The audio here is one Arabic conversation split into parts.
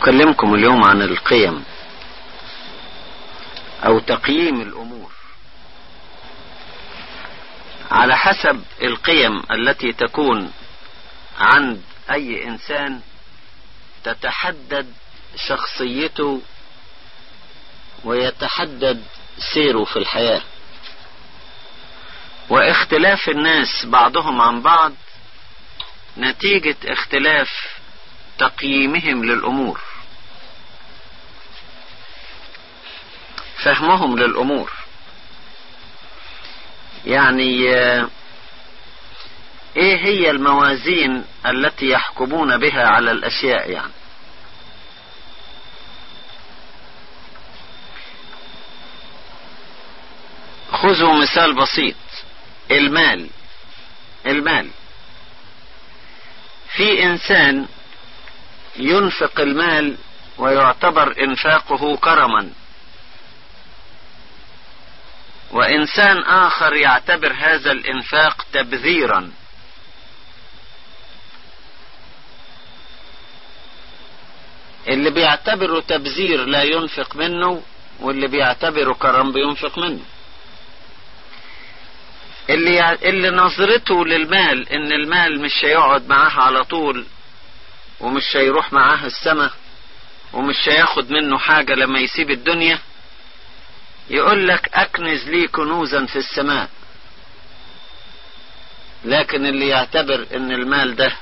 أكلمكم اليوم عن القيم أو تقييم الأمور. على حسب القيم التي تكون عند أي إنسان تتحدد شخصيته ويتحدد سيره في الحياة. واختلاف الناس بعضهم عن بعض نتيجة اختلاف تقييمهم للأمور. فهمهم للأمور. يعني إيه هي الموازين التي يحكمون بها على الأشياء يعني؟ خذوا مثال بسيط. المال. المال. في إنسان ينفق المال ويعتبر إنفاقه كرما. وإنسان آخر يعتبر هذا الإنفاق تبذيرا. اللي بيعتبره تبذير لا ينفق منه واللي بيعتبره كرم بينفق منه. اللي اللي نظرته للمال إن المال مش هيقعد معاه على طول ومش هيروح معاه السماء ومش هياخد منه حاجة لما يسيب الدنيا يقول لك أكنز لي كنوزا في السماء. لكن اللي يعتبر إن المال ده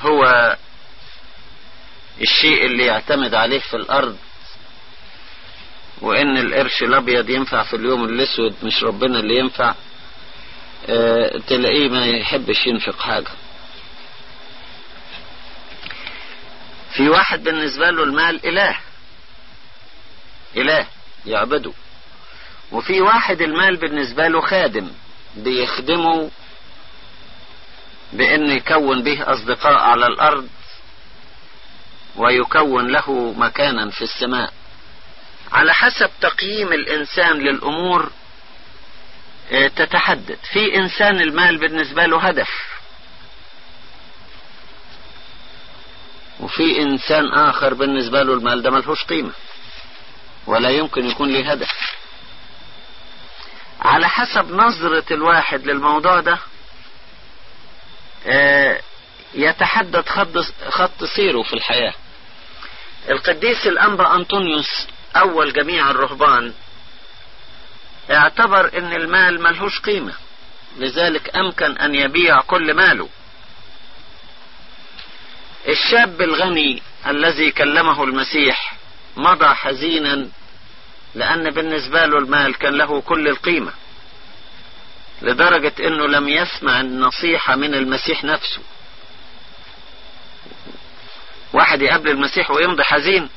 هو الشيء اللي يعتمد عليه في الأرض وإن القرش الأبيض ينفع في اليوم الأسود مش ربنا اللي ينفع آه تلاقيه ما يحبش ينفق حاجة. في واحد بالنسبة له المال إله. إله يعبده. وفي واحد المال بالنسبة له خادم بيخدمه بأن يكون به أصدقاء على الأرض ويكون له مكانا في السماء. على حسب تقييم الإنسان للأمور تتحدد في إنسان المال بالنسبة له هدف. وفي إنسان آخر بالنسبة له المال ده ملهوش قيمة. ولا يمكن يكون له هدف. على حسب نظرة الواحد للموضوع ده يتحدد خط, خط سيره في الحياة. القديس الأنبا أنطونيوس أول جميع الرهبان اعتبر إن المال ملهوش قيمة لذلك أمكن أن يبيع كل ماله. الشاب الغني الذي كلمه المسيح مضى حزينا لأن بالنسبة له المال كان له كل القيمة لدرجة أنه لم يسمع النصيحة من المسيح نفسه. واحد يقابل المسيح ويمضي حزين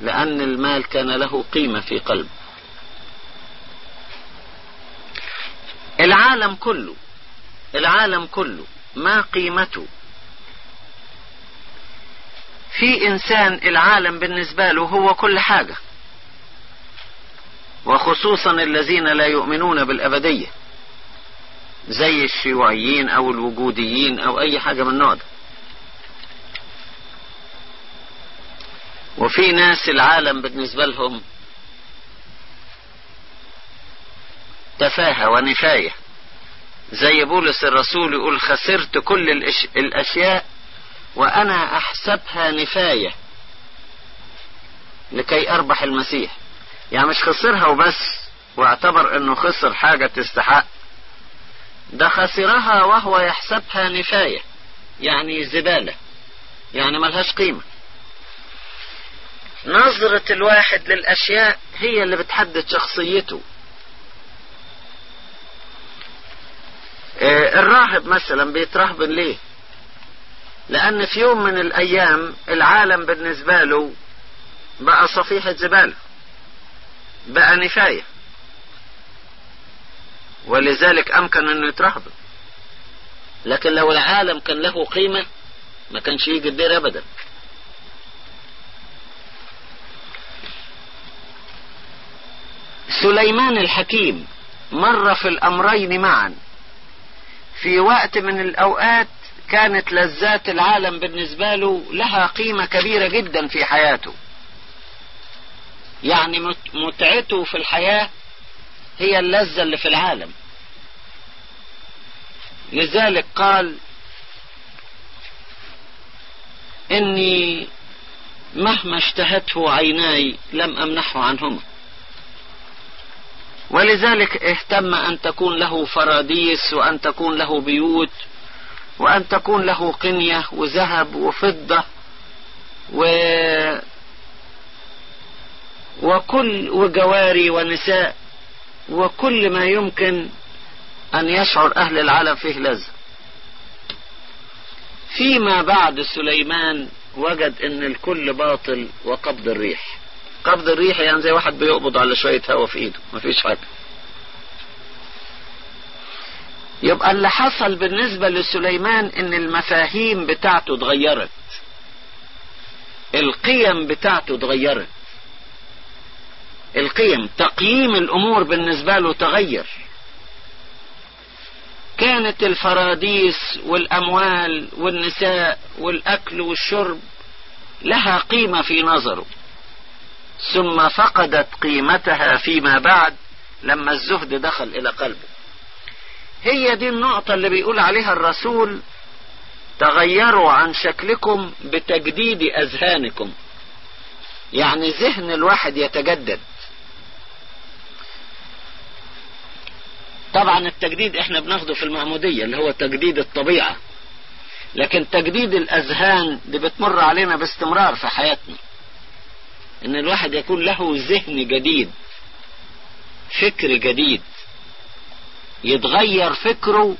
لأن المال كان له قيمة في قلبه. العالم كله العالم كله ما قيمته. في إنسان العالم بالنسبة له هو كل حاجة. وخصوصا الذين لا يؤمنون بالأبدية زي الشيوعيين أو الوجوديين أو أي حاجة من النوع ده. وفي ناس العالم بالنسبة لهم تفاهة ونفاية. زي بولس الرسول يقول خسرت كل الأش... الأشياء وأنا أحسبها نفاية لكي أربح المسيح. يعني مش خسرها وبس واعتبر إنه خسر حاجة تستحق. ده خسرها وهو يحسبها نفاية يعني زبالة يعني ملهاش قيمة. نظرة الواحد للأشياء هي اللي بتحدد شخصيته. آه الراهب مثلا بيترهبن ليه؟ لأن في يوم من الأيام العالم بالنسبة له بقى صفيحة زبالة. بقى نفاية. ولذلك أمكن أنه يترهبن لكن لو العالم كان له قيمة ما كانش يجي الدير أبدا. سليمان الحكيم مر في الأمرين معا. في وقت من الأوقات كانت لذات العالم بالنسبة له لها قيمة كبيرة جدا في حياته. يعني متعته في الحياة هي اللذة اللي في العالم. لذلك قال إني مهما اشتهته عيناي لم امنحه عنهما. ولذلك اهتم أن تكون له فراديس وأن تكون له بيوت وأن تكون له قنية وذهب وفضة و وكل وجواري ونساء وكل ما يمكن أن يشعر أهل العالم فيه لذة. فيما بعد سليمان وجد إن الكل باطل وقبض الريح. قبض الريح يعني زي واحد بيقبض على شوية هوا في إيده مفيش حاجة. يبقى اللي حصل بالنسبة لسليمان إن المفاهيم بتاعته اتغيرت. القيم بتاعته اتغيرت. القيم تقييم الأمور بالنسبة له تغير. كانت الفراديس والأموال والنساء والأكل والشرب لها قيمة في نظره. ثم فقدت قيمتها فيما بعد لما الزهد دخل إلى قلبه. هي دي النقطة اللي بيقول عليها الرسول تغيروا عن شكلكم بتجديد أذهانكم. يعني ذهن الواحد يتجدد. طبعا التجديد إحنا بناخده في المعمودية اللي هو تجديد الطبيعة. لكن تجديد الأذهان دي بتمر علينا باستمرار في حياتنا. إن الواحد يكون له ذهن جديد فكر جديد. يتغير فكره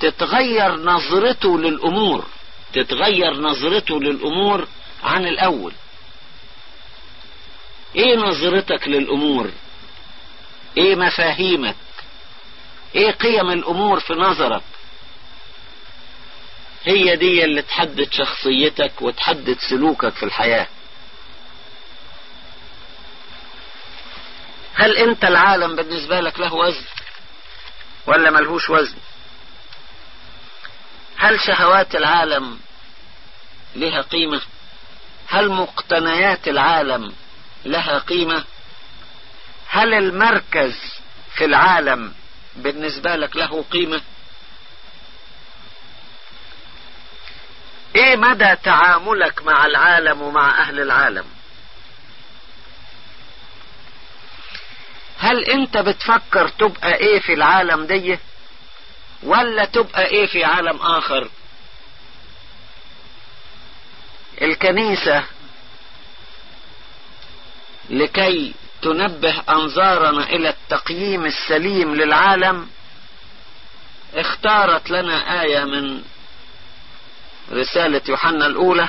تتغير نظرته للأمور تتغير نظرته للأمور عن الأول. إيه نظرتك للأمور؟ إيه مفاهيمك؟ إيه قيم الأمور في نظرك؟ هي دي اللي تحدد شخصيتك وتحدد سلوكك في الحياة. هل أنت العالم بالنسبة لك له وزن ولا ملهوش وزن؟ هل شهوات العالم لها قيمة؟ هل مقتنيات العالم لها قيمة؟ هل المركز في العالم بالنسبة لك له قيمة؟ إيه مدى تعاملك مع العالم ومع أهل العالم؟ هل أنت بتفكر تبقى إيه في العالم دي؟ ولا تبقى إيه في عالم آخر؟ الكنيسة. لكي تنبه أنظارنا إلى التقييم السليم للعالم اختارت لنا آية من رسالة يوحنا الأولى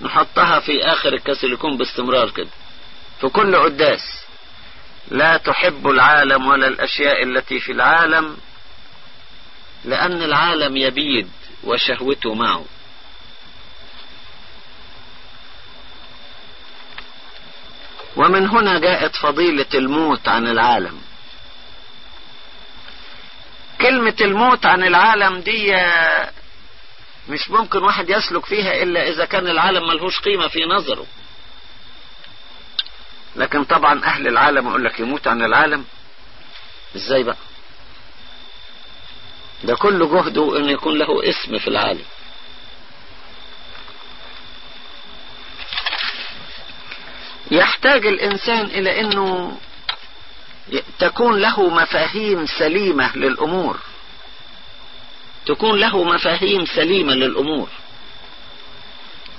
نحطها في آخر الكاثوليكون باستمرار كده. في كل عداس لا تحب العالم ولا الأشياء التي في العالم لأن العالم يبيد وشهوته معه. ومن هنا جاءت فضيلة الموت عن العالم. كلمة الموت عن العالم دي مش ممكن واحد يسلك فيها إلا إذا كان العالم ملهوش قيمة في نظره. لكن طبعا أهل العالم يقول لك يموت عن العالم. إزاي بقى؟ ده كل جهده أن يكون له اسم في العالم. يحتاج الإنسان إلى أنه تكون له مفاهيم سليمة للأمور. تكون له مفاهيم سليمة للأمور.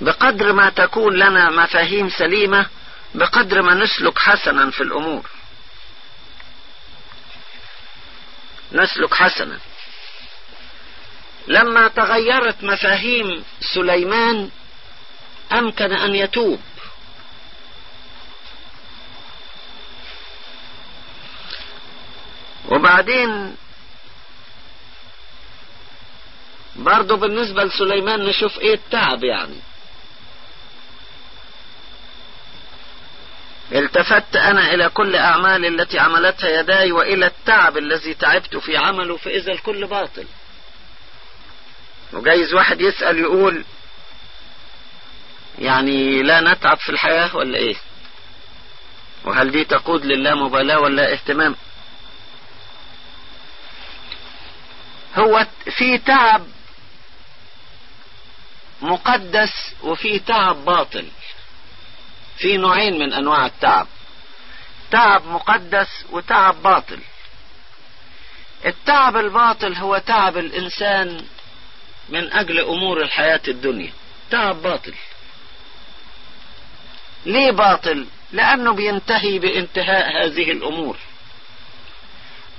بقدر ما تكون لنا مفاهيم سليمة بقدر ما نسلك حسنا في الأمور. نسلك حسنا. لما تغيرت مفاهيم سليمان أمكن أن يتوب. وبعدين برضه بالنسبة لسليمان نشوف إيه التعب يعني. التفت أنا إلى كل اعمالي التي عملتها يداي وإلى التعب الذي تعبت في عمله فإذا الكل باطل. وجايز واحد يسأل يقول يعني لا نتعب في الحياة ولا إيه؟ وهل دي تقود لله مبالاة ولا اهتمام؟ هو في تعب مقدس وفي تعب باطل. في نوعين من أنواع التعب. تعب مقدس وتعب باطل. التعب الباطل هو تعب الإنسان من أجل أمور الحياة الدنيا. تعب باطل. ليه باطل؟ لأنه بينتهي بانتهاء هذه الأمور.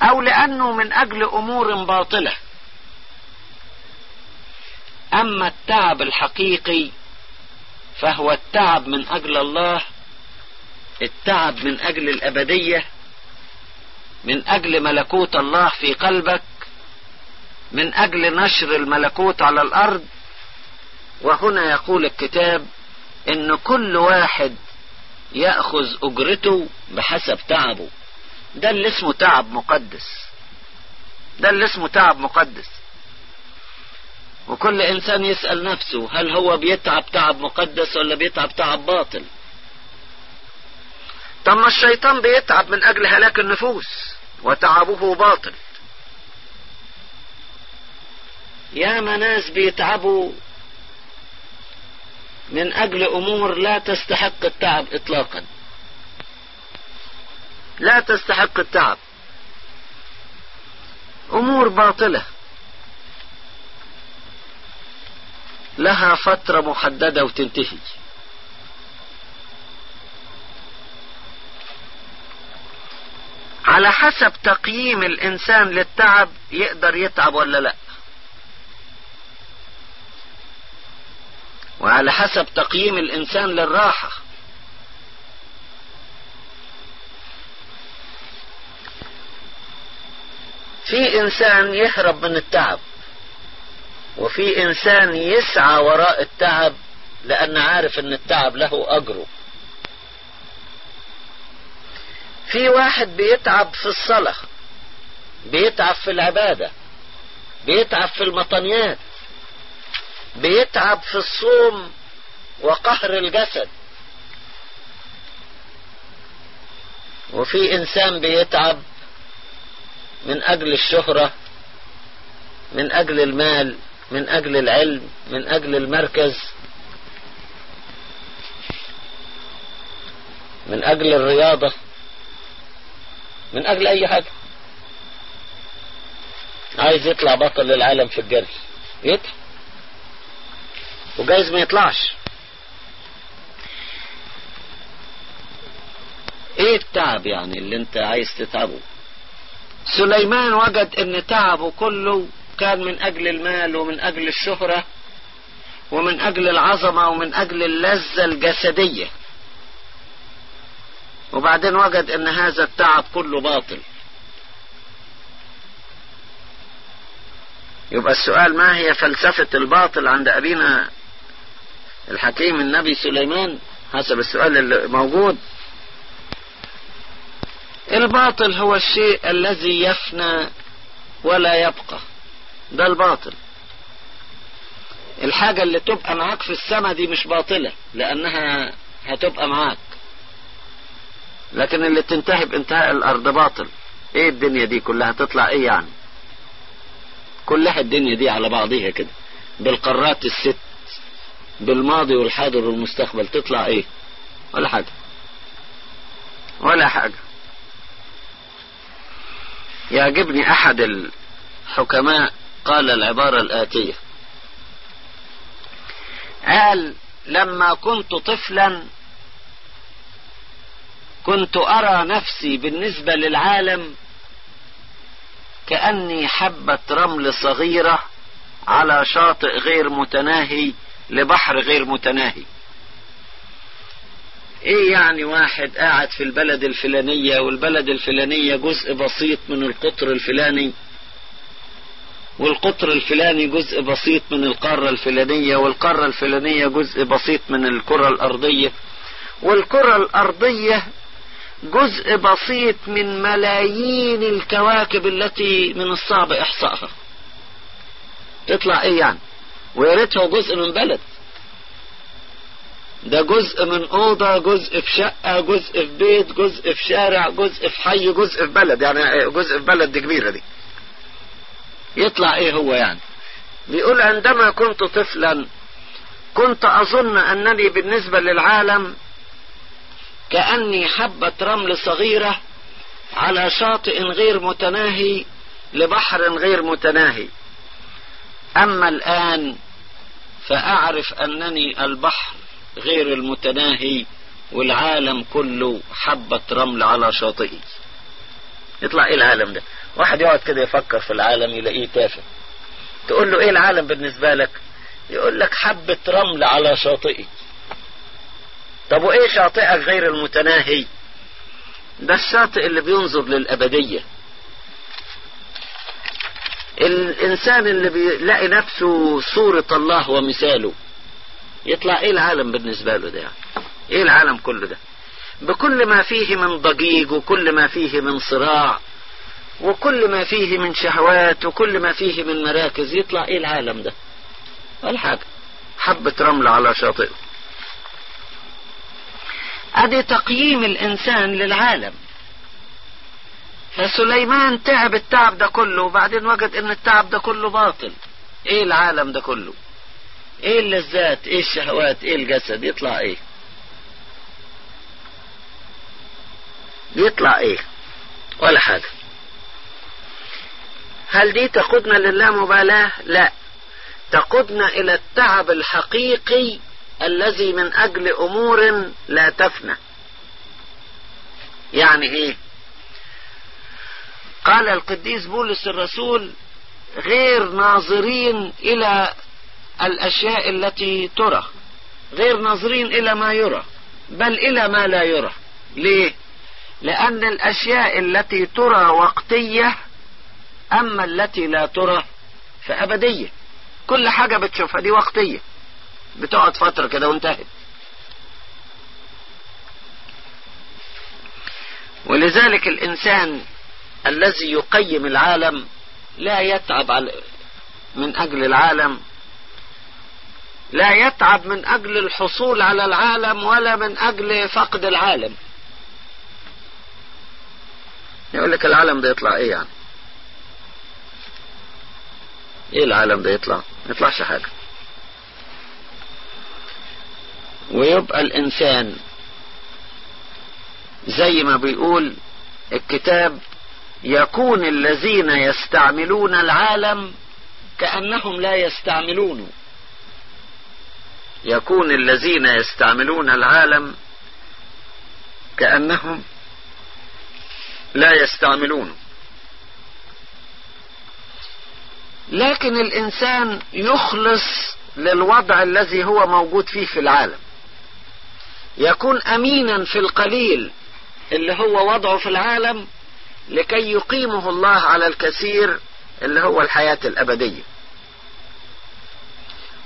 أو لأنه من أجل أمور باطلة. أما التعب الحقيقي فهو التعب من أجل الله التعب من أجل الأبدية من أجل ملكوت الله في قلبك من أجل نشر الملكوت على الأرض. وهنا يقول الكتاب إن كل واحد يأخذ أجرته بحسب تعبه. ده اللي اسمه تعب مقدس. ده اللي اسمه تعب مقدس. وكل إنسان يسأل نفسه هل هو بيتعب تعب مقدس ولا بيتعب تعب باطل؟ طب ما الشيطان بيتعب من أجل هلاك النفوس وتعبه باطل. يا ناس بيتعبوا من أجل أمور لا تستحق التعب اطلاقا. لا تستحق التعب. أمور باطلة. لها فترة محددة وتنتهي. على حسب تقييم الإنسان للتعب يقدر يتعب ولا لا. وعلى حسب تقييم الإنسان للراحة. في إنسان يهرب من التعب. وفي إنسان يسعى وراء التعب لأن عارف إن التعب له أجره. في واحد بيتعب في الصلاة بيتعب في العبادة بيتعب في المطنيات بيتعب في الصوم وقهر الجسد. وفي إنسان بيتعب من أجل الشهرة من أجل المال. من أجل العلم من أجل المركز من أجل الرياضة من أجل أي حاجة. عايز يطلع بطل للعالم في الجري. يطلع. وجايز ما يطلعش. إيه التعب يعني اللي أنت عايز تتعبه؟ سليمان وجد إن تعبه كله كان من أجل المال ومن أجل الشهرة ومن أجل العظمة ومن أجل اللذة الجسدية. وبعدين وجد إن هذا التعب كله باطل. يبقى السؤال ما هي فلسفة الباطل عند أبينا الحكيم النبي سليمان؟ حسب السؤال اللي موجود. الباطل هو الشيء الذي يفنى ولا يبقى. ده الباطل. الحاجة اللي تبقى معاك في السماء دي مش باطلة لأنها هتبقى معاك. لكن اللي تنتهي بانتهاء الأرض باطل. إيه الدنيا دي كلها تطلع إيه يعني؟ كلها الدنيا دي على بعضيها كده. بالقارات الست بالماضي والحاضر والمستقبل تطلع إيه؟ ولا حاجة. ولا حاجة. يعجبني أحد الحكماء قال العبارة الآتية. قال لما كنت طفلا كنت أرى نفسي بالنسبة للعالم كأني حبة رمل صغيرة على شاطئ غير متناهي لبحر غير متناهي. إيه يعني واحد قاعد في البلد الفلانية والبلد الفلانية جزء بسيط من القطر الفلاني والقطر الفلاني جزء بسيط من القارة الفلانية والقارة الفلانية جزء بسيط من الكرة الأرضية. والكرة الأرضية جزء بسيط من ملايين الكواكب التي من الصعب إحصائها. تطلع إيه يعني؟ ويا ريت هو جزء من بلد. ده جزء من أوضة جزء في شقة جزء في بيت جزء في شارع جزء في حي جزء في بلد. يعني جزء في بلد دي كبيرة دي. يطلع إيه هو يعني؟ بيقول عندما كنت طفلا كنت أظن أنني بالنسبة للعالم كأني حبة رمل صغيرة على شاطئ غير متناهي لبحر غير متناهي. أما الآن فأعرف أنني البحر غير المتناهي والعالم كله حبة رمل على شاطئي. يطلع إيه العالم ده؟ واحد يقعد كده يفكر في العالم يلاقيه تافه. تقول له إيه العالم بالنسبة لك؟ يقول لك حبة رمل على شاطئي. طب وإيه شاطئك غير المتناهي؟ ده الشاطئ اللي بينظر للأبدية. الإنسان اللي بيلاقي نفسه صورة الله ومثاله يطلع إيه العالم بالنسبة له ده؟ يعني إيه العالم كله ده؟ بكل ما فيه من ضجيج وكل ما فيه من صراع وكل ما فيه من شهوات وكل ما فيه من مراكز يطلع إيه العالم ده؟ ولا حاجة. حبة رمل على شاطئه أدي تقييم الإنسان للعالم. فسليمان تعب التعب ده كله وبعدين وجد إن التعب ده كله باطل. إيه العالم ده كله؟ إيه اللذات؟ إيه الشهوات؟ إيه الجسد؟ يطلع إيه؟ يطلع إيه؟ ولا حاجة. هل دي تقودنا للامبالاة لا. تقودنا إلى التعب الحقيقي الذي من أجل أمور لا تفنى. يعني إيه؟ قال القديس بولس الرسول غير ناظرين إلى الأشياء التي ترى. غير ناظرين إلى ما يرى بل إلى ما لا يرى. ليه؟ لأن الأشياء التي ترى وقتية أما التي لا ترى فأبدية. كل حاجة بتشوفها دي وقتية. بتقعد فترة كده وانتهت. ولذلك الإنسان الذي يقيم العالم لا يتعب من أجل العالم. لا يتعب من أجل الحصول على العالم ولا من أجل فقد العالم. يقول لك العالم ده يطلع إيه يعني؟ إيه العالم ده يطلع؟ ما يطلعش حاجة. ويبقى الإنسان زي ما بيقول الكتاب يكون الذين يستعملون العالم كأنهم لا يستعملونه يكون الذين يستعملون العالم كأنهم لا يستعملونه لكن الإنسان يخلص للوضع الذي هو موجود فيه في العالم. يكون أمينا في القليل اللي هو وضعه في العالم لكي يقيمه الله على الكثير اللي هو الحياة الأبدية.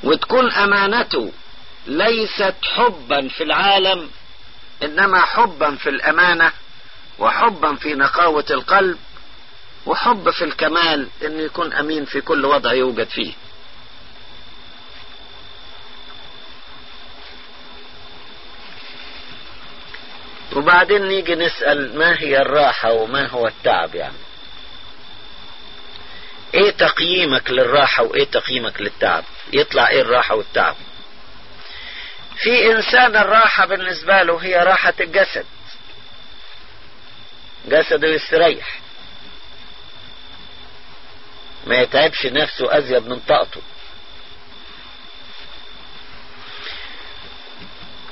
وتكون أمانته ليست حبا في العالم إنما حبا في الأمانة وحبا في نقاوة القلب وحب في الكمال انه يكون أمين في كل وضع يوجد فيه. وبعدين نيجي نسأل ما هي الراحة وما هو التعب يعني. إيه تقييمك للراحة وإيه تقييمك للتعب؟ يطلع إيه الراحة والتعب؟ في إنسان الراحة بالنسبة له هي راحة الجسد. جسده يستريح. ما يتعبش نفسه أزيد من طاقته.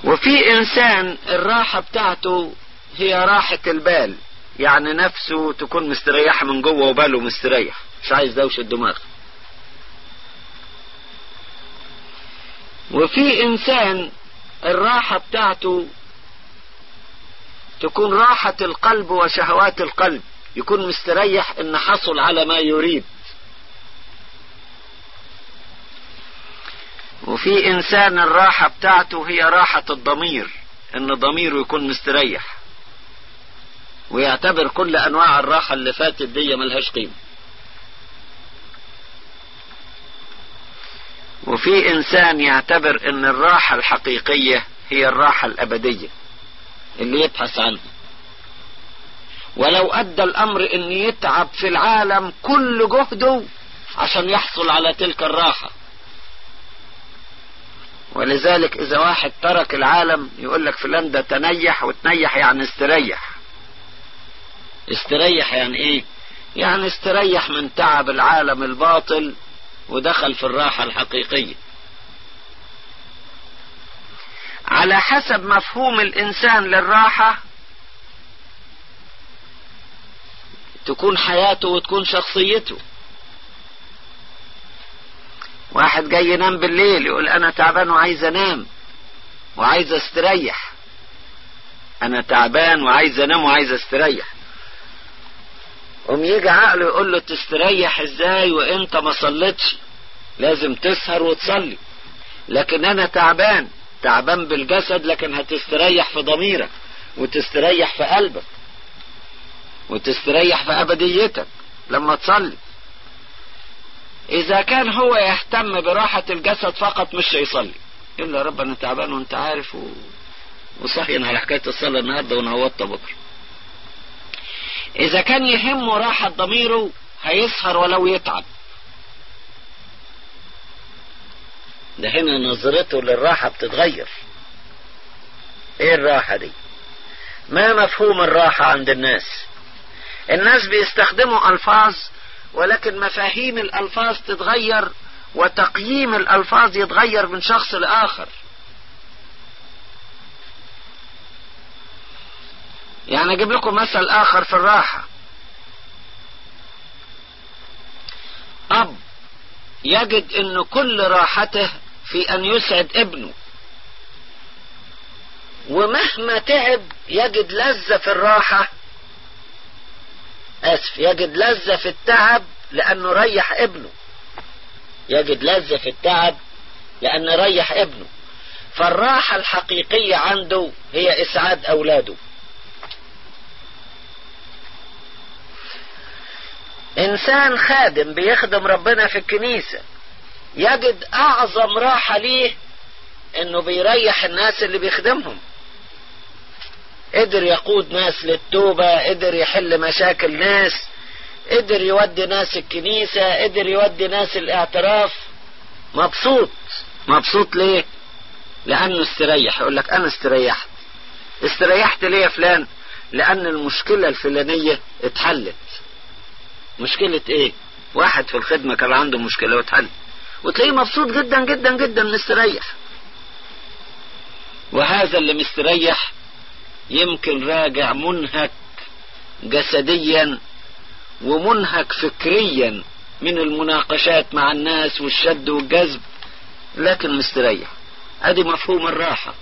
وفي إنسان الراحة بتاعته هي راحة البال يعني نفسه تكون مستريحة من جوه وباله مستريح مش عايز دوشة دماغ. وفي إنسان الراحة بتاعته تكون راحة القلب وشهوات القلب يكون مستريح إن حصل على ما يريد. وفي إنسان الراحة بتاعته هي راحة الضمير إن ضميره يكون مستريح. ويعتبر كل أنواع الراحة اللي فاتت دي ملهاش قيمة. وفي إنسان يعتبر إن الراحة الحقيقية هي الراحة الأبدية اللي يبحث عنها. ولو أدى الأمر إن يتعب في العالم كل جهده عشان يحصل على تلك الراحة. ولذلك إذا واحد ترك العالم يقول لك فلان ده تنيح وتنيح يعني استريح. استريح يعني إيه؟ يعني استريح من تعب العالم الباطل ودخل في الراحة الحقيقية. على حسب مفهوم الإنسان للراحة تكون حياته وتكون شخصيته. واحد جاي ينام بالليل يقول أنا تعبان وعايز أنام وعايز استريح. أنا تعبان وعايز أنام وعايز استريح. قوم يجي عقله يقول له تستريح إزاي وانت ما صليتش؟ لازم تسهر وتصلي. لكن أنا تعبان تعبان بالجسد لكن هتستريح في ضميرك وتستريح في قلبك وتستريح في أبديتك لما تصلي. إذا كان هو يهتم براحة الجسد فقط مش هيصلي يقول له يا رب أنا تعبان وأنت عارف و... وصحين على حكاية الصلاة النهاردة ونهوضت بكرة. إذا كان يهمه راحة ضميره هيسهر ولو يتعب. ده هنا نظرته للراحة بتتغير. إيه الراحة دي؟ ما مفهوم الراحة عند الناس؟ الناس بيستخدموا ألفاظ ولكن مفاهيم الألفاظ تتغير وتقييم الألفاظ يتغير من شخص لآخر. يعني أجيب لكم مثل آخر في الراحة. أب يجد إن كل راحته في أن يسعد ابنه. ومهما تعب يجد لذة في الراحة آسف يجد لذة في التعب لأنه ريح ابنه. يجد لذة في التعب لأنه ريح ابنه. فالراحة الحقيقية عنده هي إسعاد أولاده. إنسان خادم بيخدم ربنا في الكنيسة يجد أعظم راحة ليه إنه بيريح الناس اللي بيخدمهم. قدر يقود ناس للتوبة قدر يحل مشاكل ناس قدر يودي ناس الكنيسة قدر يودي ناس الاعتراف. مبسوط. مبسوط ليه؟ لأنه استريح. يقول لك أنا استريحت. استريحت ليه يا فلان؟ لأن المشكلة الفلانية اتحلت. مشكلة إيه؟ واحد في الخدمة كان عنده مشكلة واتحل وتلاقيه مبسوط جدا جدا جدا مستريح. وهذا اللي مستريح يمكن راجع منهك جسديا ومنهك فكريا من المناقشات مع الناس والشد والجذب. لكن مستريح ادي مفهوم الراحة.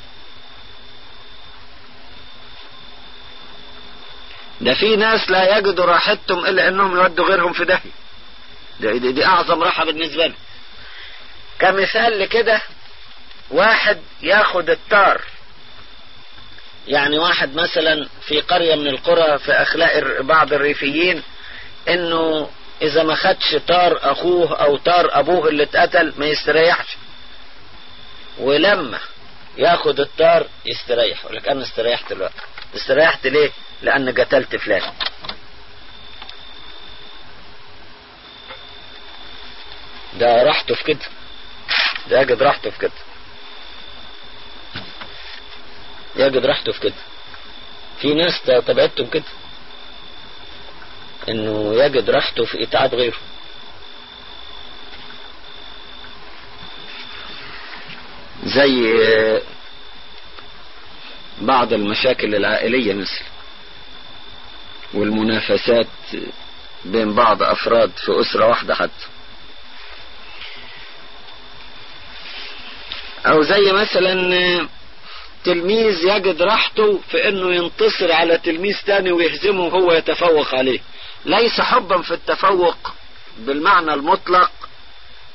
ده في ناس لا يجدوا راحتهم إلا إنهم يودوا غيرهم في داهية. دي, دي, دي أعظم راحة بالنسبة له كمثال لكده واحد ياخد التار. يعني واحد مثلا في قرية من القرى في اخلاق بعض الريفيين إنه إذا ما خدش طار أخوه أو طار أبوه اللي اتقتل ما يستريحش. ولما ياخد الطار يستريح. يقول لك أنا استريحت دلوقتي استريحت ليه؟ لأن قتلت فلان. ده راحته في كده. ده يجد راحته في كده. يجد راحته في كده. في ناس تبعتهم كده. إنه يجد راحته في إتعاب غيره. زي بعض المشاكل العائلية مثل والمنافسات بين بعض أفراد في أسرة واحدة حتى. أو زي مثلا تلميذ يجد راحته في إنه ينتصر على تلميذ تاني ويهزمه وهو يتفوق عليه. ليس حبا في التفوق بالمعنى المطلق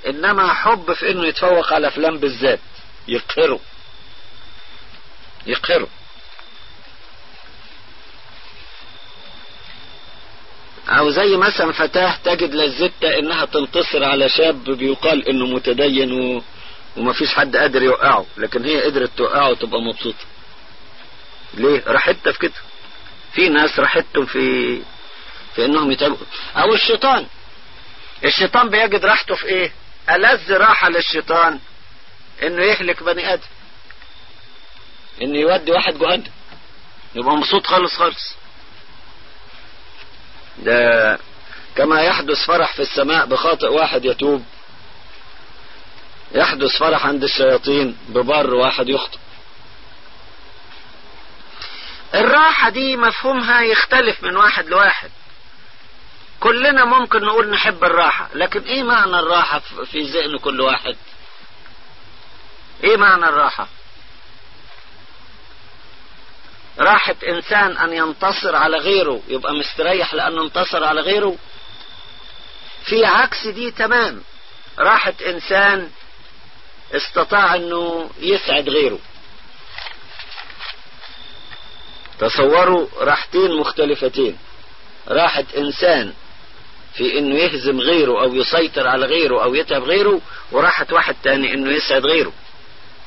إنما حب في إنه يتفوق على فلان بالذات. يقهره. يقهره. أو زي مثلا فتاة تجد لذتها إنها تنتصر على شاب بيقال إنه متدين و... ومفيش حد قادر يوقعه لكن هي قدرت توقعه وتبقى مبسوطة. ليه؟ راحتها في كده في ناس راحتهم في في إنهم يتعبوا. أو الشيطان. الشيطان بيجد راحته في إيه؟ ألذ راحة للشيطان إنه يهلك بني آدم. إنه يودي واحد جهنم. يبقى مبسوط خالص خالص. ده كما يحدث فرح في السماء بخاطئ واحد يتوب. يحدث فرح عند الشياطين ببر واحد يخطئ. الراحة دي مفهومها يختلف من واحد لواحد. كلنا ممكن نقول نحب الراحة لكن إيه معنى الراحة في ذهن كل واحد؟ إيه معنى الراحة؟ راحة إنسان أن ينتصر على غيره يبقى مستريح لأنه انتصر على غيره؟ في عكس دي تمام. راحة إنسان استطاع انه يسعد غيره. تصوروا راحتين مختلفتين. راحة انسان في انه يهزم غيره أو يسيطر على غيره أو يتعب غيره وراحة واحد تاني انه يسعد غيره.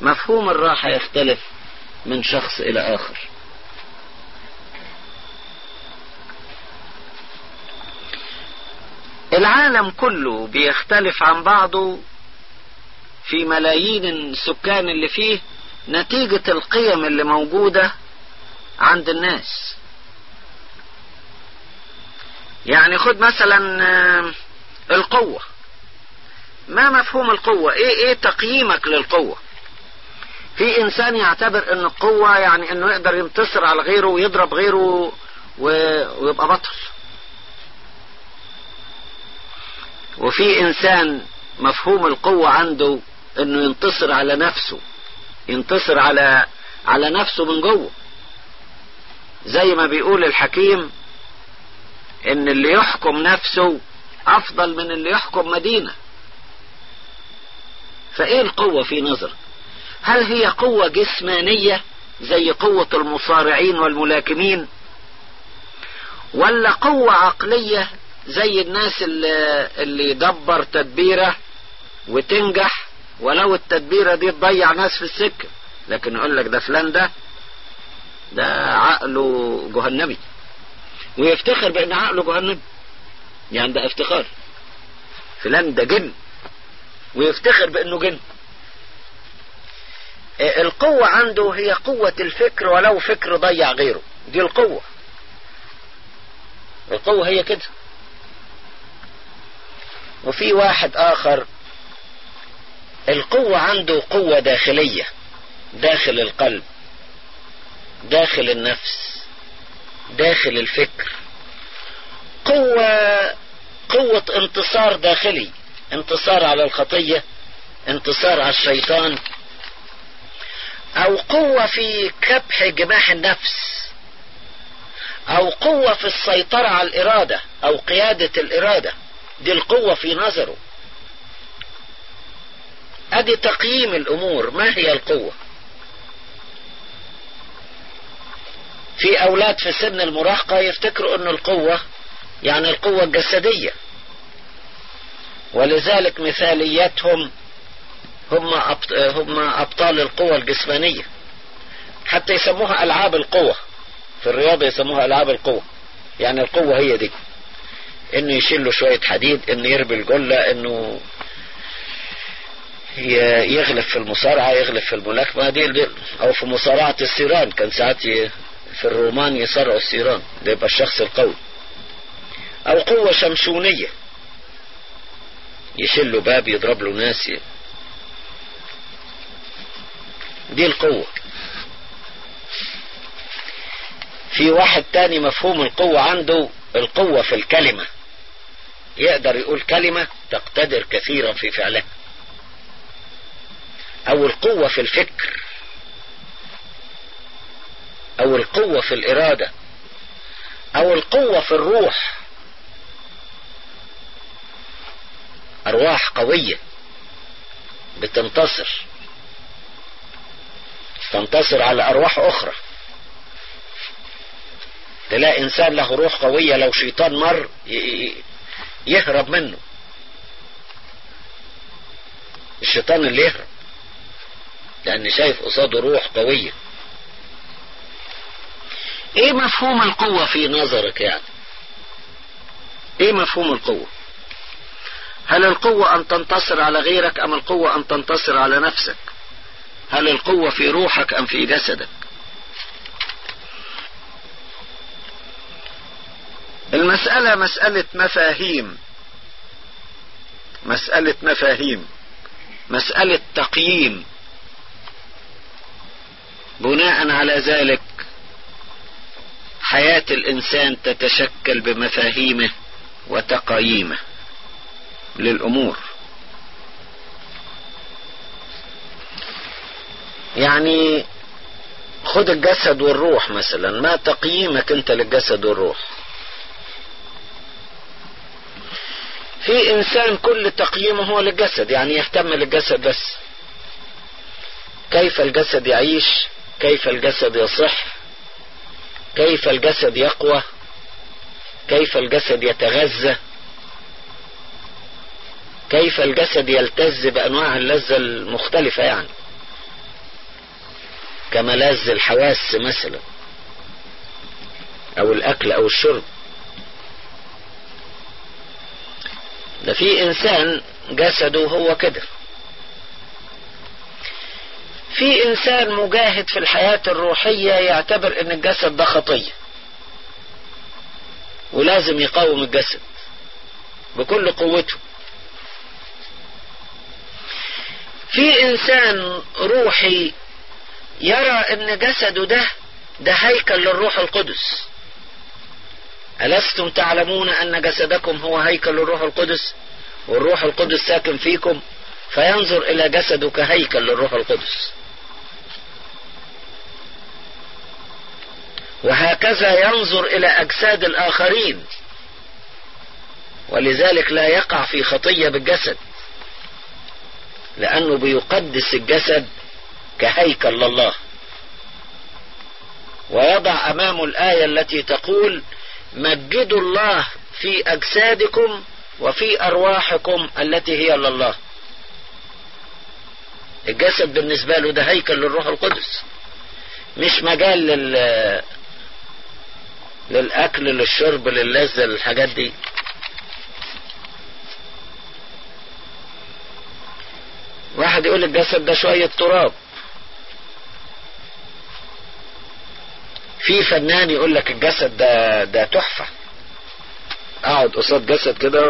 مفهوم الراحة يختلف من شخص إلى آخر. العالم كله بيختلف عن بعضه في ملايين السكان اللي فيه نتيجة القيم اللي موجودة عند الناس. يعني خد مثلا القوة. ما مفهوم القوة؟ إيه إيه تقييمك للقوة؟ في إنسان يعتبر إن القوة يعني إنه يقدر ينتصر على غيره ويضرب غيره ويبقى بطل. وفي إنسان مفهوم القوة عنده إنه ينتصر على نفسه ينتصر على على نفسه من جوه. زي ما بيقول الحكيم إن اللي يحكم نفسه أفضل من اللي يحكم مدينة. فإيه القوة في نظرك هل هي قوة جسمانية زي قوة المصارعين والملاكمين؟ ولا قوة عقلية زي الناس اللي, اللي يدبر تدبيرة وتنجح ولو التدبيرة دي تضيع ناس في السكة. لكن يقول لك ده فلان ده ده عقله جهنمي. ويفتخر بأن عقله جهنمي. يعني ده افتخار. فلان ده جن. ويفتخر بأنه جن. القوة عنده هي قوة الفكر ولو فكر ضيع غيره. دي القوة. القوة هي كده. وفي واحد آخر القوة عنده قوة داخلية داخل القلب داخل النفس داخل الفكر. قوة قوة انتصار داخلي انتصار على الخطية انتصار على الشيطان أو قوة في كبح جماح النفس أو قوة في السيطرة على الإرادة أو قيادة الإرادة. دي القوة في نظره. أدي تقييم الأمور. ما هي القوة؟ في أولاد في سن المراهقة يفتكروا أن القوة يعني القوة الجسدية. ولذلك مثاليتهم هم هم أبطال القوة الجسمانية. حتى يسموها ألعاب القوة. في الرياضة يسموها ألعاب القوة. يعني القوة هي دي. إنه يشيل له شوية حديد إنه يربي الجلة إنه يغلب في المصارعة يغلب في الملاكمة. دي, أو في مصارعة السيران. كان ساعات في الرومان يصارعوا السيران. ده يبقى الشخص القوي. أو قوة شمشونية يشيل له باب يضرب له ناس دي القوة. في واحد تاني مفهوم القوة عنده القوة في الكلمة. يقدر يقول كلمة تقتدر كثيرا في فعلها. أو القوة في الفكر أو القوة في الإرادة أو القوة في الروح. أرواح قوية بتنتصر تنتصر على أرواح أخرى. تلاقي إنسان له روح قوية لو شيطان مر يهرب منه. الشيطان اللي يهرب. لأن شايف قصاده روح قوية. إيه مفهوم القوة في نظرك يعني؟ إيه مفهوم القوة؟ هل القوة أن تنتصر على غيرك أم القوة أن تنتصر على نفسك؟ هل القوة في روحك أم في جسدك؟ المسألة مسألة مفاهيم. مسألة مفاهيم. مسألة تقييم. بناء على ذلك حياة الإنسان تتشكل بمفاهيمه وتقاييمه للأمور. يعني خد الجسد والروح مثلا ما تقييمك أنت للجسد والروح؟ في إنسان كل تقييمه هو للجسد يعني يهتم للجسد بس. كيف الجسد يعيش؟ كيف الجسد يصح؟ كيف الجسد يقوى؟ كيف الجسد يتغذى؟ كيف الجسد يلتز بأنواع اللذة المختلفة يعني؟ كملاذ الحواس مثلا أو الأكل أو الشرب. ده في إنسان جسده هو كده. في إنسان مجاهد في الحياة الروحية يعتبر إن الجسد ده خطية. ولازم يقاوم الجسد بكل قوته. في إنسان روحي يرى إن جسده ده ده هيكل للروح القدس. ألستم تعلمون أن جسدكم هو هيكل الروح القدس؟ والروح القدس ساكن فيكم فينظر إلى جسده كهيكل للروح القدس. وهكذا ينظر إلى أجساد الآخرين. ولذلك لا يقع في خطية بالجسد لأنه بيقدس الجسد كهيكل لله. ويضع أمامه الآية التي تقول مجدوا الله في أجسادكم وفي أرواحكم التي هي لله. الجسد بالنسبة له ده هيكل للروح القدس مش مجال للأكل للشرب للذة للحاجات دي. واحد يقول الجسد ده شوية تراب. في فنان يقول لك الجسد ده ده تحفة. أقعد قصاد جسد كده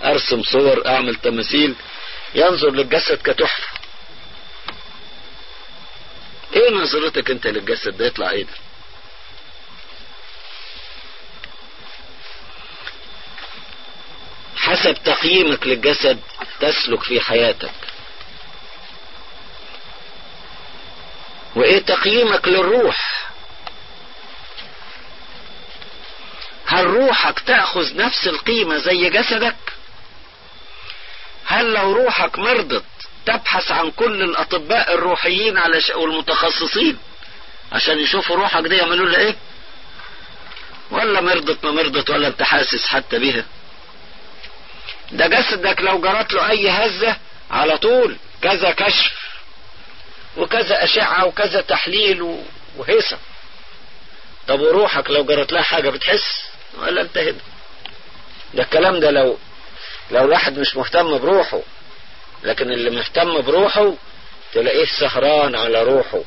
وأرسم صور أعمل تماثيل ينظر للجسد كتحفة. إيه نظرتك أنت للجسد ده؟ يطلع إيه ده؟ حسب تقييمك للجسد تسلك في حياتك. وإيه تقييمك للروح؟ هل روحك تأخذ نفس القيمة زي جسدك؟ هل لو روحك مرضت تبحث عن كل الأطباء الروحيين. والمتخصصين عشان يشوفوا روحك دي يعملوا لها إيه؟ ولا مرضت ما مرضت ولا انت حاسس حتى بها ده جسدك لو جرت له أي هزة على طول كذا كشف وكذا أشعة وكذا تحليل وهيصة. طب وروحك لو جرت لها حاجة بتحس؟ ولا انت هنا ده الكلام ده لو لو الواحد مش مهتم بروحه لكن اللي مهتم بروحه تلاقيه سهران على روحه.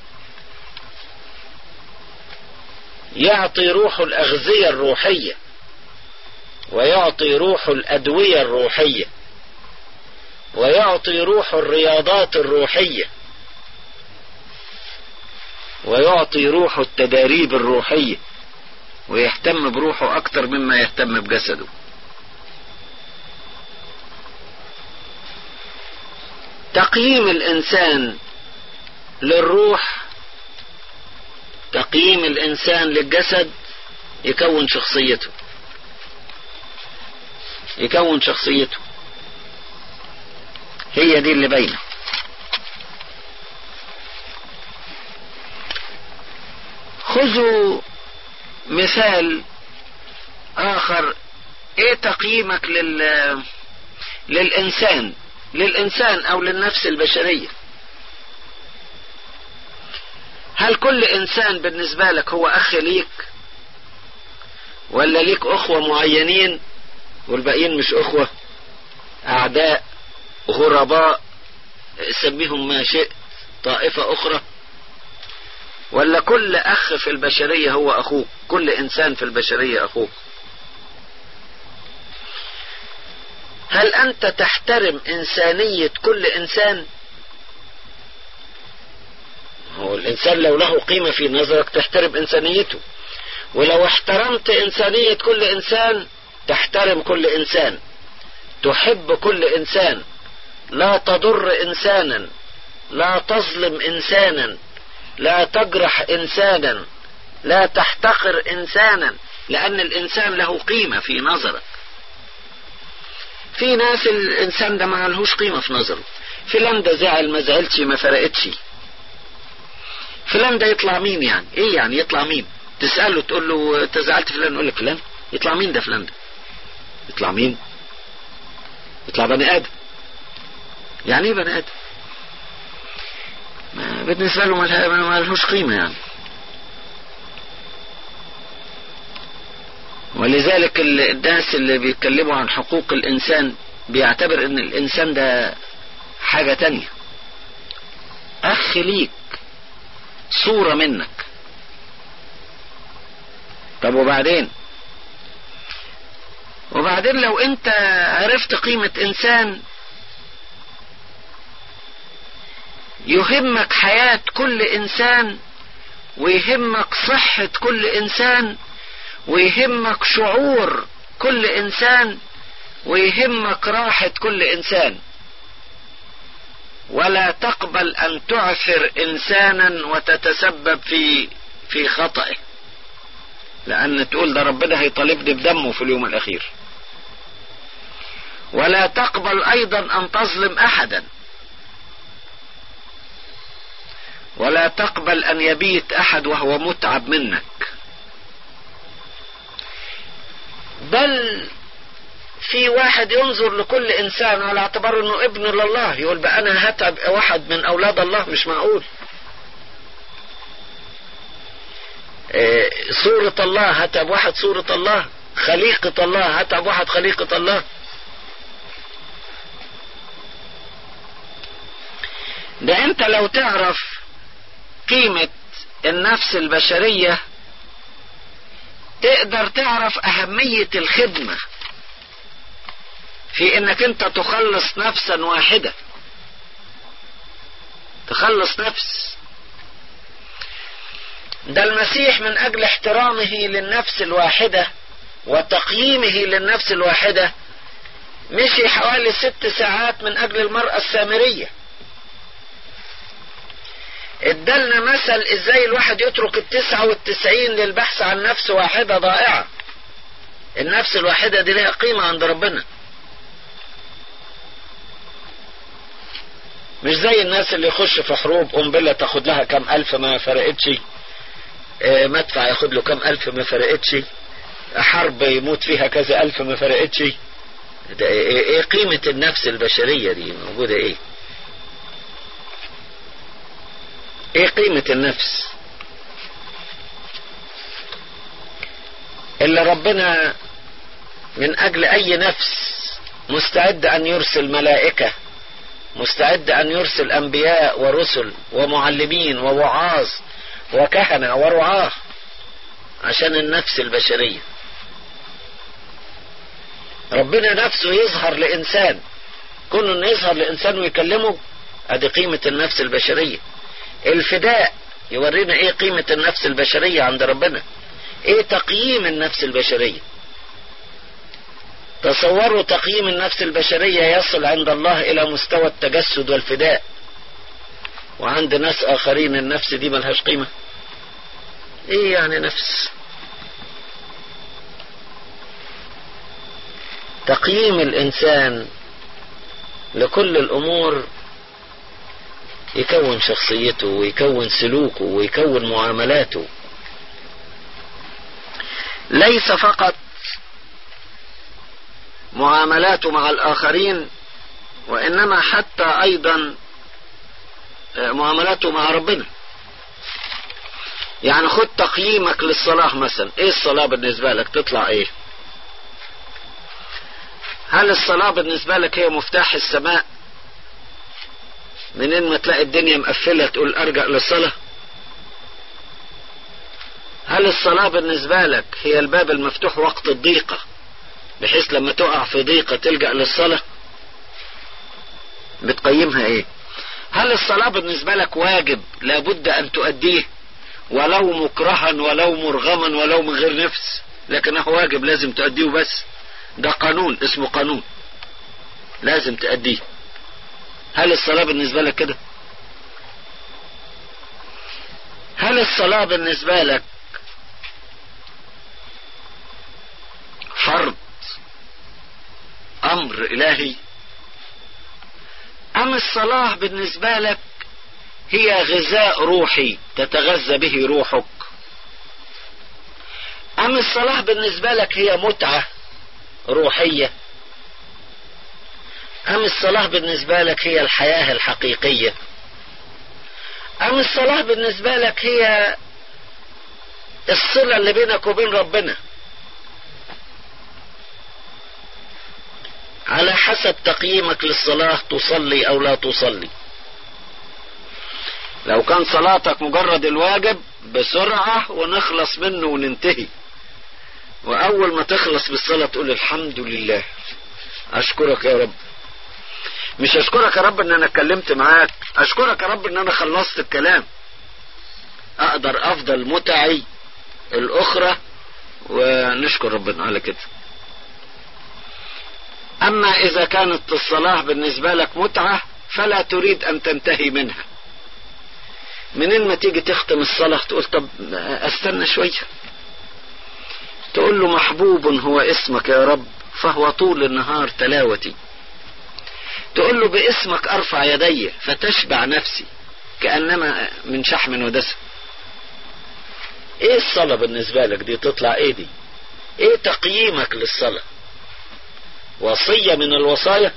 يعطي روحه الأغذية الروحية. ويعطي روحه الأدوية الروحية. ويعطي روحه الرياضات الروحية. ويعطي روحه التداريب الروحية. ويهتم بروحه أكتر مما يهتم بجسده. تقييم الإنسان للروح تقييم الإنسان للجسد يكون شخصيته. يكون شخصيته. هي دي اللي باينة. خذوا مثال آخر. إيه تقييمك لل للإنسان؟ للإنسان أو للنفس البشرية؟ هل كل إنسان بالنسبة لك هو أخ ليك؟ ولا ليك أخوة معينين؟ والباقيين مش إخوة أعداء غرباء سميهم ما شئت طائفة أخرى. ولا كل أخ في البشرية هو أخوك كل إنسان في البشرية أخوك. هل أنت تحترم إنسانية كل إنسان؟ هو الإنسان لو له قيمة في نظرك تحترم إنسانيته. ولو احترمت إنسانية كل إنسان تحترم كل إنسان تحب كل إنسان لا تضر إنسانا لا تظلم إنسانا لا تجرح إنسانا لا تحتقر إنسانا لأن الإنسان له قيمة في نظرك. في ناس الإنسان ده ما لهوش قيمة في نظره. فلان ده زعل ما زعلش ما فرقتش. فلان ده يطلع مين يعني؟ إيه يعني يطلع مين؟ تسأله تقول له أنت زعلت فلان؟ يقول لك فلان. يطلع مين ده فلان ده؟ يطلع مين؟ يطلع بني آدم. يعني إيه بني آدم؟ ما بالنسبة له ما لهوش قيمة يعني. ولذلك الناس اللي بيتكلموا عن حقوق الإنسان بيعتبر إن الإنسان ده حاجة تانية. أخ ليك صورة منك. طب وبعدين؟ وبعدين لو انت عرفت قيمة انسان يهمك حياة كل انسان ويهمك صحة كل انسان ويهمك شعور كل انسان ويهمك راحة كل انسان. ولا تقبل أن تعثر إنسانا وتتسبب في في خطئه لأن تقول ده ربنا هيطالبني بدمه في اليوم الأخير. ولا تقبل أيضا أن تظلم احدا. ولا تقبل أن يبيت أحد وهو متعب منك. بل في واحد ينظر لكل إنسان على اعتبار إنه ابن لله يقول بقى أنا هتعب واحد من أولاد الله مش معقول. إيه صورة الله هتعب واحد صورة الله خليقة الله هتعب واحد خليقة الله. ده انت لو تعرف قيمة النفس البشرية تقدر تعرف أهمية الخدمة في إنك انت تخلص نفسا واحدة تخلص نفس. ده المسيح من أجل احترامه للنفس الواحدة وتقييمه للنفس الواحدة مشي حوالي ست ساعات من أجل المرأة السامرية. ادالنا مثل إزاي الواحد يترك التسعة والتسعين للبحث عن نفس واحدة ضائعة. النفس الواحدة دي لها قيمة عند ربنا. مش زي الناس اللي يخش في حروب قنبلة تاخد لها كم ألف ما فرقتش. آه مدفع ياخد له كم ألف ما فرقتش. حرب يموت فيها كذا ألف ما فرقتش. إيه, إيه قيمة النفس البشرية دي؟ موجودة إيه؟ إيه قيمة النفس؟ اللي ربنا من أجل أي نفس مستعد أن يرسل ملائكة مستعد أن يرسل أنبياء ورسل ومعلمين ووعاظ وكهنة ورعاة عشان النفس البشرية. ربنا نفسه يظهر لإنسان كون إنه يظهر لإنسان ويكلمه ادي قيمة النفس البشرية. الفداء يورينا إيه قيمة النفس البشرية عند ربنا. إيه تقييم النفس البشرية. تصوروا تقييم النفس البشرية يصل عند الله إلى مستوى التجسد والفداء. وعند ناس آخرين النفس دي ملهاش قيمة. إيه يعني نفس؟ تقييم الإنسان لكل الأمور يكون شخصيته ويكون سلوكه ويكون معاملاته. ليس فقط معاملاته مع الآخرين وإنما حتى أيضا معاملاته مع ربنا. يعني خد تقييمك للصلاة مثلا. إيه الصلاة بالنسبة لك؟ تطلع إيه؟ هل الصلاة بالنسبة لك هي مفتاح السماء؟ منين ما تلاقي الدنيا مقفلة تقول أرجع للصلاة؟ هل الصلاة بالنسبة لك هي الباب المفتوح وقت الضيقة بحيث لما تقع في ضيقة تلجأ للصلاة؟ بتقيمها إيه؟ هل الصلاة بالنسبة لك واجب لابد أن تؤديه؟ ولو مكرها ولو مرغما ولو من غير نفس لكنه واجب لازم تؤديه بس. ده قانون اسمه قانون. لازم تأديه هل الصلاة بالنسبة لك كده؟ هل الصلاة بالنسبة لك فرض أمر إلهي؟ أم الصلاة بالنسبة لك هي غذاء روحي تتغذى به روحك؟ أم الصلاة بالنسبة لك هي متعة روحية؟ أم الصلاة بالنسبة لك هي الحياة الحقيقية؟ أم الصلاة بالنسبة لك هي الصلة اللي بينك وبين ربنا؟ على حسب تقييمك للصلاة تصلي أو لا تصلي. لو كان صلاتك مجرد الواجب بسرعة ونخلص منه وننتهي. وأول ما تخلص بالصلاة تقول الحمد لله. أشكرك يا رب. مش أشكرك يا رب إن أنا اتكلمت معاك أشكرك يا رب إن أنا خلصت الكلام. أقدر أفضل متعي الأخرى ونشكر ربنا على كده. أما إذا كانت الصلاة بالنسبة لك متعة فلا تريد أن تنتهي منها. منين ما تيجي تختم الصلاة تقول طب استنى شوية. تقول له محبوب هو اسمك يا رب فهو طول النهار تلاوتي. تقول له باسمك أرفع يدي فتشبع نفسي كأنما من شحم ودسم. إيه الصلاة بالنسبة لك دي تطلع إيه دي؟ إيه تقييمك للصلاة؟ وصية من الوصايا؟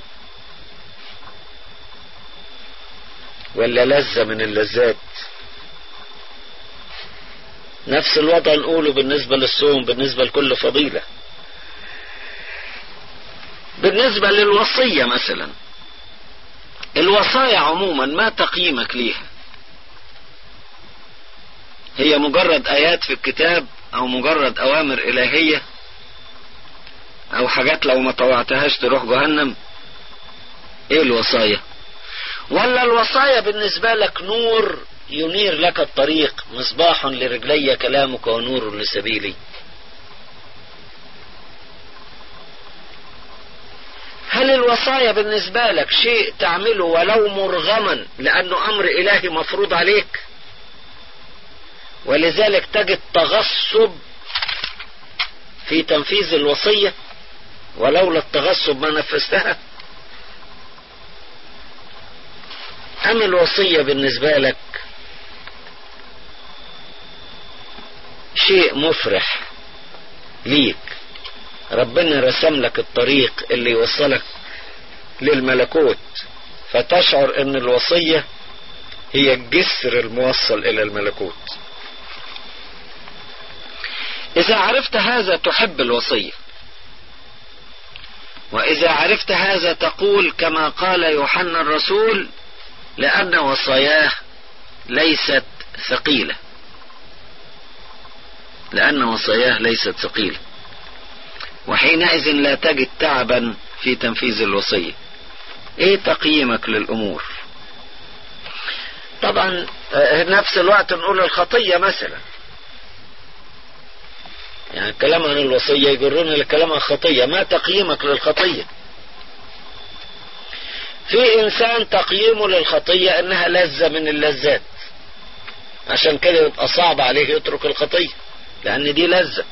ولا لذة من اللذات؟ نفس الوضع نقوله بالنسبة للصوم بالنسبة لكل فضيلة. بالنسبة للوصية مثلا الوصايا عموما ما تقييمك ليها. هي مجرد آيات في الكتاب أو مجرد أوامر إلهية أو حاجات لو ما طوعتهاش تروح جهنم. إيه الوصايا؟ ولا الوصايا بالنسبة لك نور ينير لك الطريق مصباح لرجلي كلامك ونور لسبيلي. هل الوصايا بالنسبة لك شيء تعمله ولو مرغما لأنه أمر إلهي مفروض عليك؟ ولذلك تجد تغصب في تنفيذ الوصية ولولا التغصب ما نفذتها. أم الوصية بالنسبة لك شيء مفرح ليك؟ ربنا رسم لك الطريق اللي يوصلك للملكوت فتشعر إن الوصية هي الجسر الموصل إلى الملكوت. إذا عرفت هذا تحب الوصية. وإذا عرفت هذا تقول كما قال يوحنا الرسول لأن وصاياه ليست ثقيلة. لأن وصاياه ليست ثقيلة. وحينئذ لا تجد تعبا في تنفيذ الوصية. إيه تقييمك للأمور؟ طبعا نفس الوقت نقول الخطية مثلا. يعني الكلام عن الوصية يجرنا للكلام عن الخطية ما تقييمك للخطية؟ في إنسان تقييمه للخطية أنها لذة من اللذات. عشان كده يبقى صعب عليه يترك الخطية لأن دي لذة.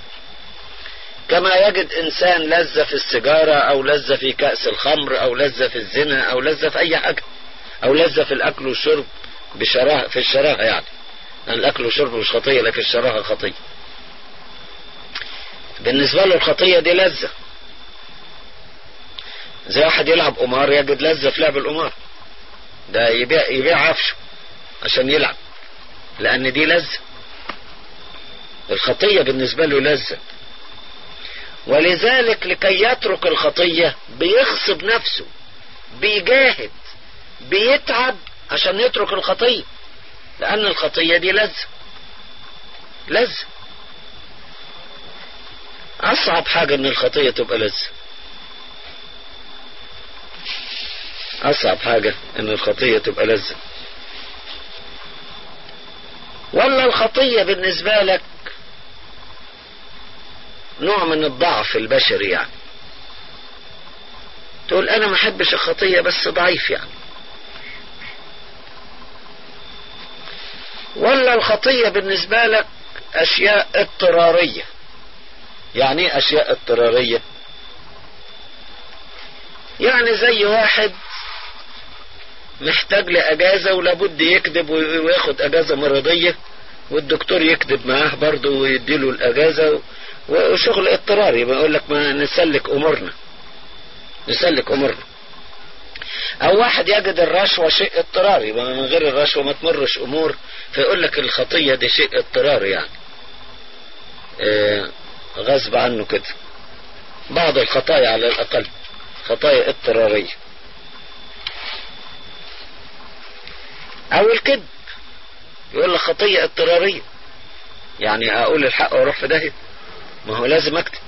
كما يجد إنسان لذة في السيجارة أو لذة في كأس الخمر أو لذة في الزنا أو لذة في أي حاجة أو لذة في الأكل والشرب بشراهة في الشراهة يعني الأكل والشرب مش خطية لكن الشراهة خطية. بالنسبة له الخطية دي لذة. زي واحد يلعب قمار يجد لذة في لعب القمار. ده يبيع يبيع عفشه عشان يلعب لأن دي لذة. الخطية بالنسبة له لذة. ولذلك لكي يترك الخطية بيغصب نفسه بيجاهد بيتعب عشان يترك الخطية. لأن الخطية دي لذة. لذة. أصعب حاجة إن الخطية تبقى لذة. أصعب حاجة إن الخطية تبقى لذة. ولا الخطية بالنسبة لك نوع من الضعف البشري يعني. تقول أنا ما أحبش الخطية بس ضعيف يعني. ولا الخطية بالنسبة لك أشياء اضطرارية. يعني إيه أشياء اضطرارية؟ يعني زي واحد محتاج لأجازة ولابد يكذب وياخد أجازة مرضية والدكتور يكذب معاه برضه ويديله الأجازة وشغل اضطراري بيقول لك ما نسلك أمورنا. نسلك أمورنا. أو واحد يجد الرشوة شيء اضطراري من غير الرشوة ما تمرش أمور فيقول لك الخطية دي شيء اضطراري يعني. آه غصب عنه كده. بعض الخطايا على الأقل خطايا اضطرارية. أو الكذب يقول لك خطية اضطرارية. يعني أقول الحق وأروح في داهية. ما هو لازم أكتب.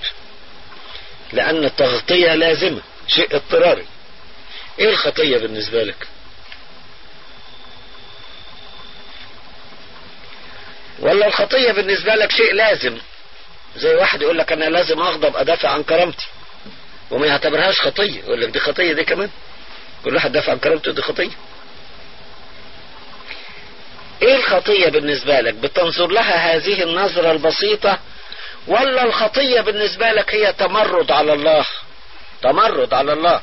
لأن التغطية لازمة شيء اضطراري. إيه الخطية بالنسبة لك؟ ولا الخطية بالنسبة لك شيء لازم. زي واحد يقول لك أنا لازم أغضب أدافع عن كرامتي. وما يعتبرهاش خطية يقول لك دي خطية دي كمان. كل واحد دافع عن كرامته دي خطية. إيه الخطية بالنسبة لك؟ بتنظر لها هذه النظرة البسيطة ولا الخطية بالنسبة لك هي تمرد على الله. تمرد على الله.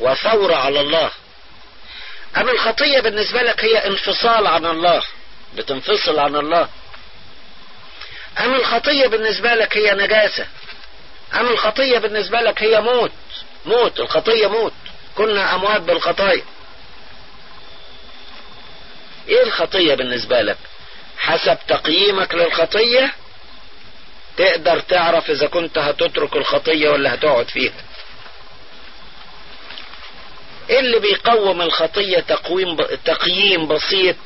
وثورة على الله. أم الخطية بالنسبة لك هي انفصال عن الله. بتنفصل عن الله. أم الخطية بالنسبة لك هي نجاسة. أم الخطية بالنسبة لك هي موت. موت. الخطية موت. كنا أموات بالخطايا. إيه الخطية بالنسبة لك؟ حسب تقييمك للخطية تقدر تعرف إذا كنت هتترك الخطية ولا هتقعد فيها. إيه اللي بيقوم الخطية تقويم ب... تقييم بسيط؟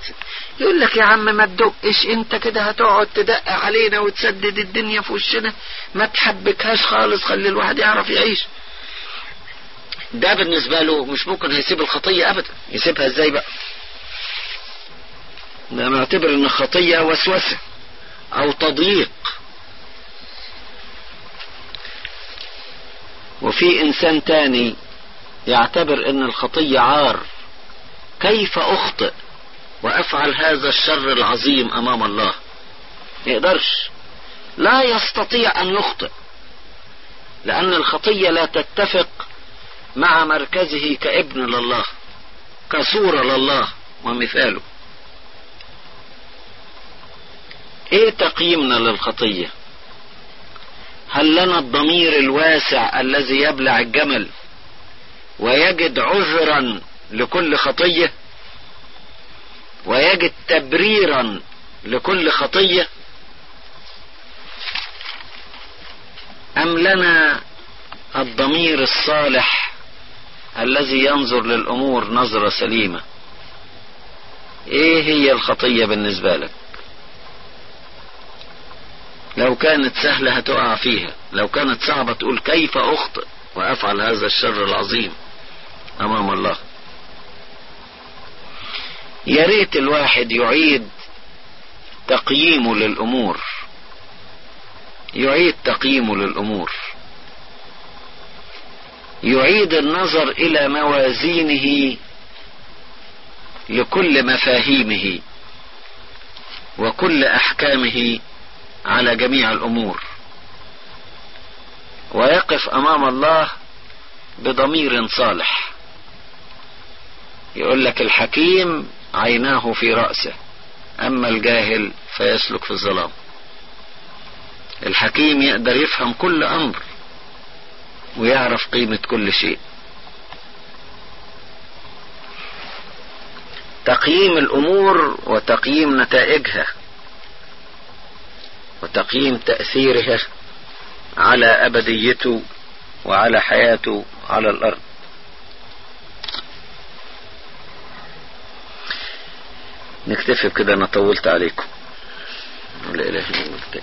يقول لك يا عم ما تدقش أنت كده هتقعد تدق علينا وتسدد الدنيا في وشنا. ما تحبكهاش خالص خلي الواحد يعرف يعيش. ده بالنسبة له مش ممكن هيسيب الخطية ابدا. يسيبها إزاي بقى؟ ده نعتبر إن الخطية وسوسة أو تضييق. وفي إنسان تاني يعتبر إن الخطية عار. كيف أخطئ وأفعل هذا الشر العظيم أمام الله؟ يقدرش. لا يستطيع أن يخطئ لأن الخطية لا تتفق مع مركزه كابن لله كصورة لله ومثاله. إيه تقييمنا للخطية؟ هل لنا الضمير الواسع الذي يبلع الجمل ويجد عذرا لكل خطية؟ ويجد تبريرا لكل خطية؟ أم لنا الضمير الصالح الذي ينظر للأمور نظرة سليمة؟ إيه هي الخطية بالنسبة لك؟ لو كانت سهلة هتقع فيها. لو كانت صعبة تقول كيف أخطئ وأفعل هذا الشر العظيم أمام الله. يا ريت الواحد يعيد تقييمه للأمور. يعيد تقييمه للأمور. يعيد النظر إلى موازينه لكل مفاهيمه وكل أحكامه على جميع الأمور. ويقف أمام الله بضمير صالح. يقول لك الحكيم عيناه في رأسه. أما الجاهل فيسلك في الظلام. الحكيم يقدر يفهم كل أمر ويعرف قيمة كل شيء. تقييم الأمور وتقييم نتائجها. وتقييم تأثيرها على أبديته وعلى حياته على الأرض. نكتفي بكده أنا طولت عليكم. لا إله إلا الله.